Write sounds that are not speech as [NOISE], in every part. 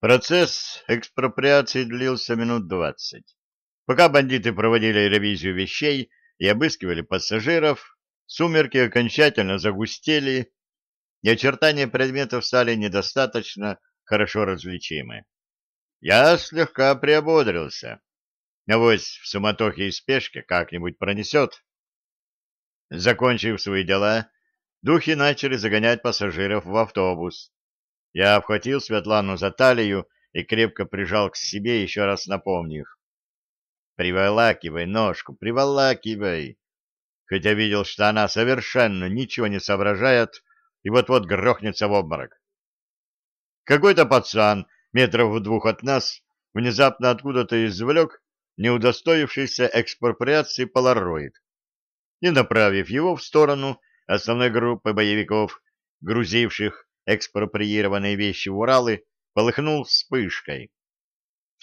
Процесс экспроприации длился минут двадцать. Пока бандиты проводили ревизию вещей и обыскивали пассажиров, сумерки окончательно загустели, и очертания предметов стали недостаточно хорошо различимы. Я слегка приободрился. Авось в суматохе и спешке как-нибудь пронесет. Закончив свои дела, духи начали загонять пассажиров в автобус. Я обхватил Светлану за талию и крепко прижал к себе, еще раз напомнив. «Приволакивай ножку, приволакивай!» Хотя видел, что она совершенно ничего не соображает и вот-вот грохнется в обморок. Какой-то пацан метров в двух от нас внезапно откуда-то извлек не удостоившийся экспроприации полароид и, направив его в сторону основной группы боевиков, грузивших экспроприированные вещи в Уралы, полыхнул вспышкой.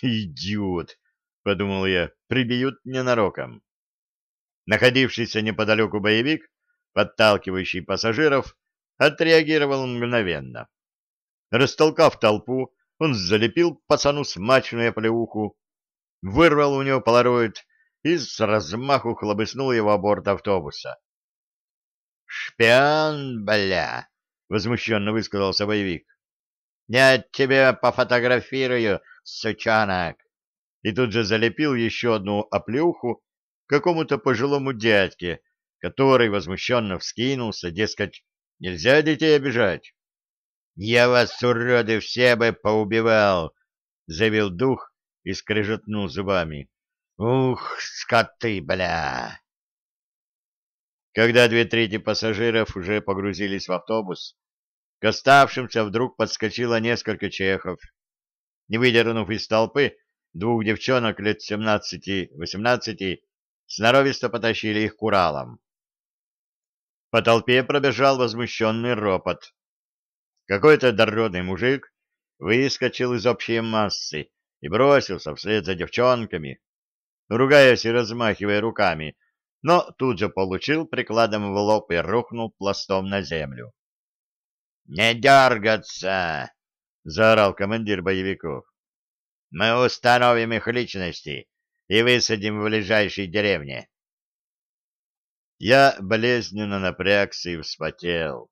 «Идиот!» — подумал я, — прибьют ненароком. Находившийся неподалеку боевик, подталкивающий пассажиров, отреагировал мгновенно. Растолкав толпу, он залепил пацану смачную плеуху, вырвал у него полароид и с размаху хлобыснул его о борт автобуса. «Шпион, бля!» — возмущенно высказался боевик. «Я тебе пофотографирую, сучонок!» И тут же залепил еще одну оплеуху какому-то пожилому дядьке, который возмущенно вскинулся, дескать, нельзя детей обижать. «Я вас, уроды, все бы поубивал!» — заявил дух и скрежетнул зубами. «Ух, скоты, бля!» Когда две трети пассажиров уже погрузились в автобус, к оставшимся вдруг подскочило несколько чехов. Не выдернув из толпы, двух девчонок лет семнадцати-восемнадцати сноровисто потащили их к Уралам. По толпе пробежал возмущенный ропот. Какой-то дородный мужик выскочил из общей массы и бросился вслед за девчонками, ругаясь и размахивая руками, но тут же получил прикладом в лоб и рухнул пластом на землю. «Не дергаться!» — заорал командир боевиков. «Мы установим их личности и высадим в ближайшей деревне». Я болезненно напрягся и вспотел.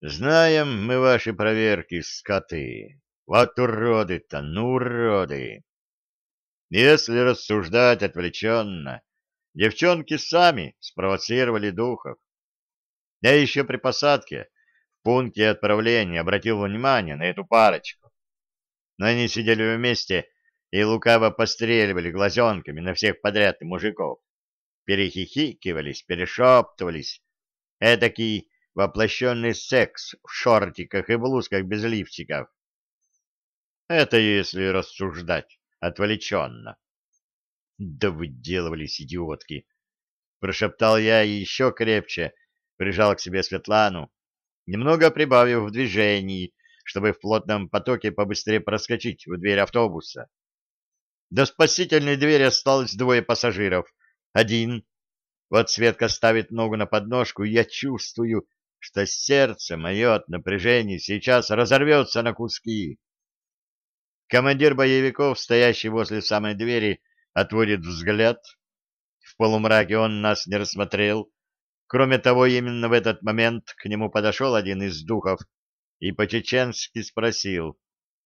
Знаем мы ваши проверки, скоты. Вот уроды-то, ну уроды. Если рассуждать отвлеченно, девчонки сами спровоцировали духов. Я еще при посадке в пункте отправления обратил внимание на эту парочку. Но они сидели вместе и лукаво постреливали глазенками на всех подряд и мужиков. Перехихикивались, перешептывались. Этакий воплощенный секс в шортиках и блузках без лифчиков. Это если рассуждать отвлеченно. Да выделывались идиотки! Прошептал я еще крепче прижал к себе Светлану, немного прибавив в движении, чтобы в плотном потоке побыстрее проскочить в дверь автобуса. До спасительной двери осталось двое пассажиров. Один. Вот Светка ставит ногу на подножку, и я чувствую, что сердце мое от напряжения сейчас разорвется на куски. Командир боевиков, стоящий возле самой двери, отводит взгляд. В полумраке он нас не рассмотрел. Кроме того, именно в этот момент к нему подошел один из духов и по-чеченски спросил.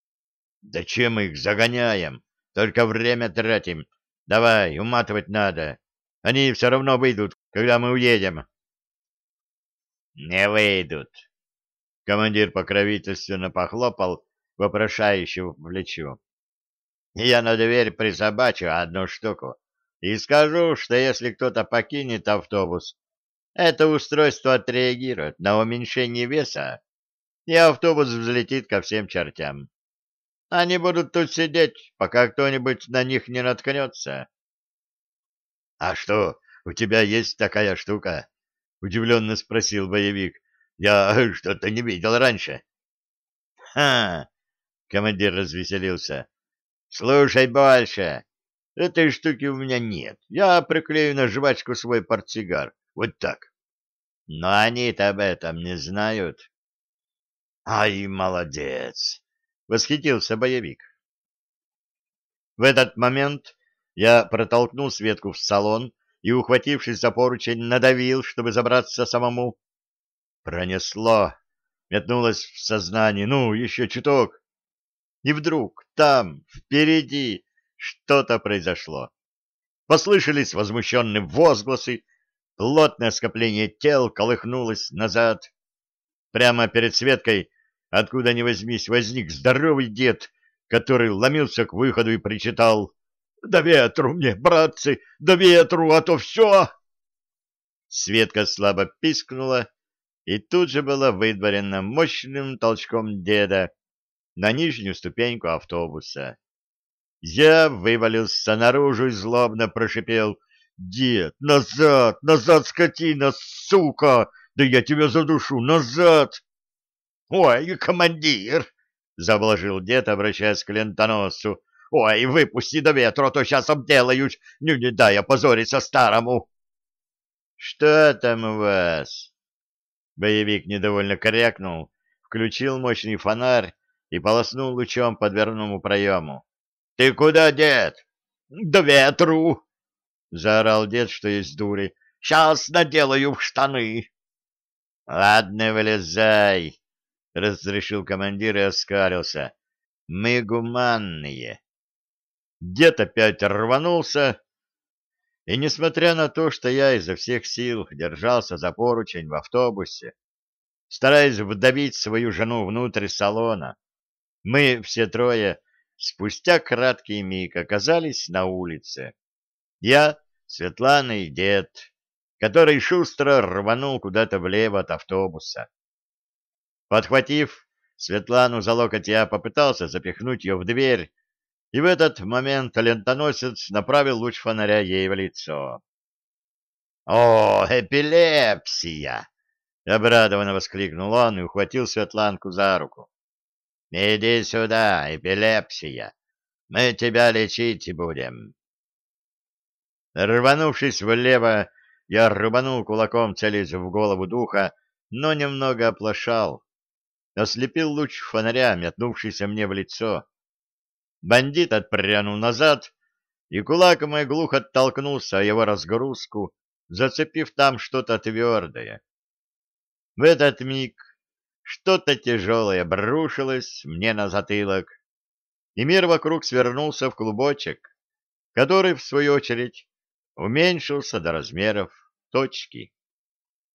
— Да чем их загоняем? Только время тратим. Давай, уматывать надо. Они все равно выйдут, когда мы уедем. Не выйдут. Командир покровительственно похлопал вопрошающего в плечо. Я на дверь присобачу одну штуку и скажу, что если кто-то покинет автобус, это устройство отреагирует на уменьшение веса, и автобус взлетит ко всем чертям. Они будут тут сидеть, пока кто-нибудь на них не наткнется. — А что, у тебя есть такая штука? — удивленно спросил боевик. — Я [LAUGHS] что-то не видел раньше. — Ха! — командир развеселился. — Слушай больше. Этой штуки у меня нет. Я приклею на жвачку свой портсигар. Вот так. Но они-то об этом не знают. — Ай, молодец! — восхитился боевик. В этот момент я протолкнул Светку в салон и, ухватившись за поручень, надавил, чтобы забраться самому. Пронесло, метнулось в сознание, ну, еще чуток. И вдруг там, впереди, что-то произошло. Послышались возмущенные возгласы, плотное скопление тел колыхнулось назад. Прямо перед Светкой, откуда ни возьмись, возник здоровый дед, который ломился к выходу и причитал «Да ветру мне, братцы, да ветру, а то все!» Светка слабо пискнула и тут же была выдворена мощным толчком деда на нижнюю ступеньку автобуса. Я вывалился наружу и злобно прошипел. «Дед, назад! Назад, скотина, сука! Да я тебя задушу! Назад!» «Ой, командир!» — заблажил дед, обращаясь к лентоносцу. «Ой, выпусти до ветра, а то сейчас обделаюсь! Не, не дай опозориться старому!» «Что там у вас?» Боевик недовольно крякнул, включил мощный фонарь и полоснул лучом по дверному проему. — Ты куда, дед? — До ветру! — заорал дед, что есть дури. — Сейчас наделаю в штаны. — Ладно, вылезай, — разрешил командир и оскалился. — Мы гуманные. Дед опять рванулся, и, несмотря на то, что я изо всех сил держался за поручень в автобусе, стараясь вдавить свою жену внутрь салона, мы все трое спустя краткий миг оказались на улице. Я, Светлана и дед, который шустро рванул куда-то влево от автобуса. Подхватив Светлану за локоть, я попытался запихнуть ее в дверь, и в этот момент лентоносец направил луч фонаря ей в лицо. «О, эпилепсия!» — обрадованно воскликнул он и ухватил Светланку за руку. Иди сюда, эпилепсия. Мы тебя лечить будем. Рванувшись влево, я рубанул кулаком, целясь в голову духа, но немного оплошал. Ослепил луч фонаря, метнувшийся мне в лицо. Бандит отпрянул назад, и кулак мой глухо оттолкнулся о его разгрузку, зацепив там что-то твердое. В этот миг что-то тяжелое обрушилось мне на затылок, и мир вокруг свернулся в клубочек, который, в свою очередь, уменьшился до размеров точки.